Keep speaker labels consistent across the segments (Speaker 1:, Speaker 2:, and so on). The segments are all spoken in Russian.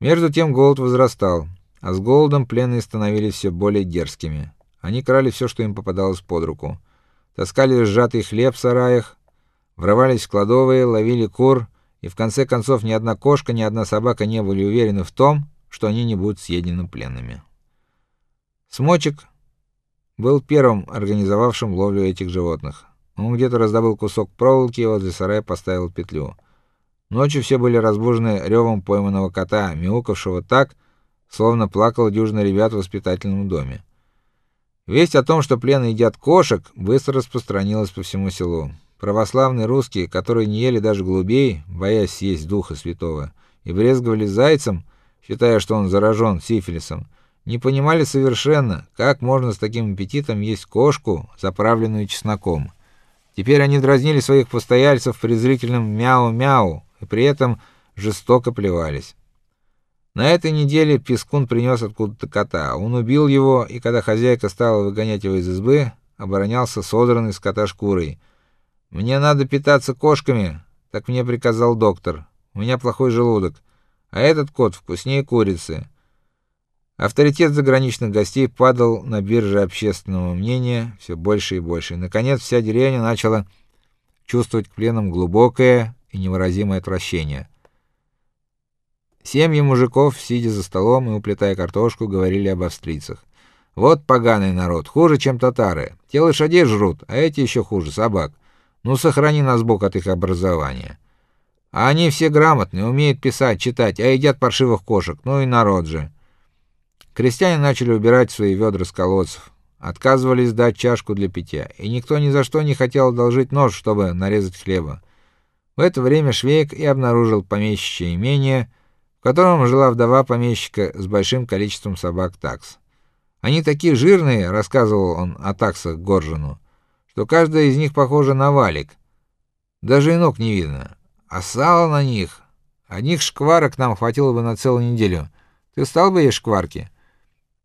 Speaker 1: Между тем голод возрастал, а с голодом пленные становились все более дерзкими. Они крали все, что им попадалось под руку. Таскали сжатый хлеб в сараях, врывались в кладовые, ловили кур, и в конце концов ни одна кошка, ни одна собака не были уверены в том, что они не будут съедены пленными. Смочек был первым организовавшим ловлю этих животных. Он где-то раздобыл кусок проволоки и возле сарая поставил петлю. Ночью все были разбужены ревом пойманного кота, мяукавшего так, словно плакал дюжина ребят в воспитательном доме. Весть о том, что пленные едят кошек, быстро распространилась по всему селу. Православные русские, которые не ели даже голубей, боясь съесть духа святого, и брезговали зайцем, считая, что он заражен сифилисом, не понимали совершенно, как можно с таким аппетитом есть кошку, заправленную чесноком. Теперь они дразнили своих постояльцев презрительным мяу-мяу и при этом жестоко плевались. На этой неделе Пескун принес откуда-то кота. Он убил его, и когда хозяйка стала выгонять его из избы, оборонялся содранной с кота шкурой. Мне надо питаться кошками, так мне приказал доктор. У меня плохой желудок, а этот кот вкуснее курицы. Авторитет заграничных гостей падал на бирже общественного мнения все больше и больше. Наконец вся деревня начала чувствовать к пленным глубокое и невыразимое отвращение. Семьи мужиков, сидя за столом и уплетая картошку, говорили об австрийцах. Вот поганый народ, хуже, чем татары. Те лошадей жрут, а эти еще хуже собак. Ну сохрани нас Бог от их образования. А они все грамотные, умеют писать, читать, а едят паршивых кошек. Ну и народ же. Крестьяне начали убирать свои ведра с колодцев, отказывались дать чашку для питья, и никто ни за что не хотел одолжить нож, чтобы нарезать хлеба. В это время Швейк и обнаружил помещичье имение, в котором жила вдова помещика с большим количеством собак такс. Они такие жирные, рассказывал он о таксах Горжину, что каждая из них похожа на валик. Даже и ног не видно, а сало на них. Одних шкварок нам хватило бы на целую неделю. Ты стал бы есть шкварки?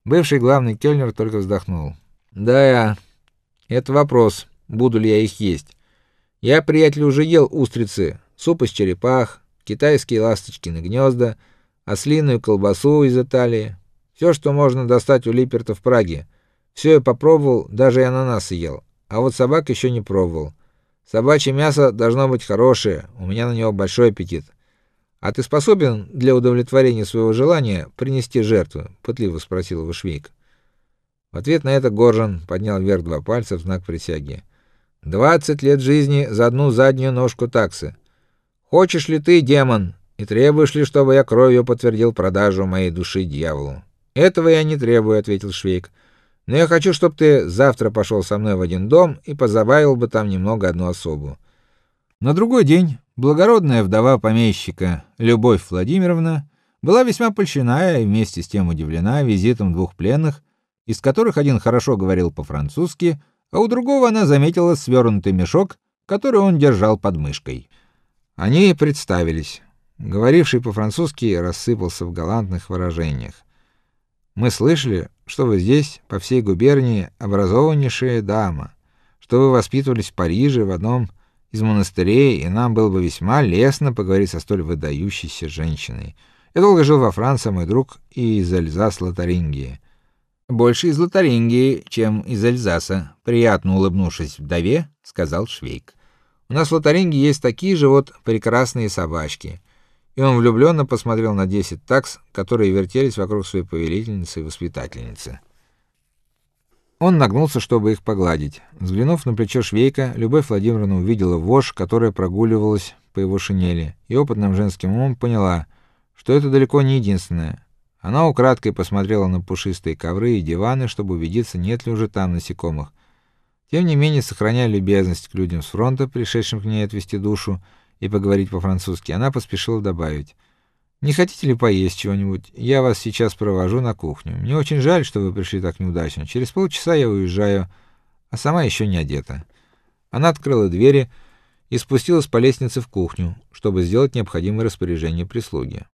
Speaker 1: Бывший главный кельнер только вздохнул. Да, это вопрос, буду ли я их есть. Я, приятель, уже ел устрицы, суп из черепах, китайские ласточкины гнезда, ослиную колбасу из Италии, все, что можно достать у Липерта в Праге. Все я попробовал, даже и ананасы ел. А вот собак еще не пробовал. Собачье мясо должно быть хорошее, у меня на него большой аппетит. А ты способен для удовлетворения своего желания принести жертву? пытливо спросил Вышвейк. В ответ на это Горжан поднял вверх два пальца в знак присяги. Двадцать лет жизни за одну заднюю ножку таксы. Хочешь ли ты, демон, и требуешь ли, чтобы я кровью подтвердил продажу моей души дьяволу? Этого я не требую, ответил Швейк. Но я хочу, чтобы ты завтра пошел со мной в один дом и позабавил бы там немного одну особу. На другой день благородная вдова помещика Любовь Владимировна была весьма польщена и вместе с тем удивлена визитом двух пленных, из которых один хорошо говорил по-французски, а у другого она заметила свернутый мешок, который он держал под мышкой. Они представились. Говоривший по-французски рассыпался в галантных выражениях. Мы слышали, что вы здесь, по всей губернии, образованнейшая дама, что вы воспитывались в Париже в одном из монастырей, и нам было бы весьма лестно поговорить со столь выдающейся женщиной. Я долго жил во Франции, мой друг, и из Альзас-Лотарингии. Больше из Лотарингии, чем из Альзаса, приятно улыбнувшись вдове, сказал Швейк. У нас в Лотарингии есть такие же вот прекрасные собачки. И он влюбленно посмотрел на десять такс, которые вертелись вокруг своей повелительницы и воспитательницы. Он нагнулся, чтобы их погладить. Взглянув на плечо Швейка, Любовь Владимировна увидела вошь, которая прогуливалась по его шинели, и опытным женским умом поняла, что это далеко не единственное. Она украдкой посмотрела на пушистые ковры и диваны, чтобы убедиться, нет ли уже там насекомых. Тем не менее, сохраняя любезность к людям с фронта, пришедшим к ней отвести душу и поговорить по-французски, она поспешила добавить: не хотите ли поесть чего-нибудь? Я вас сейчас провожу на кухню. Мне очень жаль, что вы пришли так неудачно. Через полчаса я уезжаю, а сама еще не одета. Она открыла двери и спустилась по лестнице в кухню, чтобы сделать необходимые распоряжения прислуги.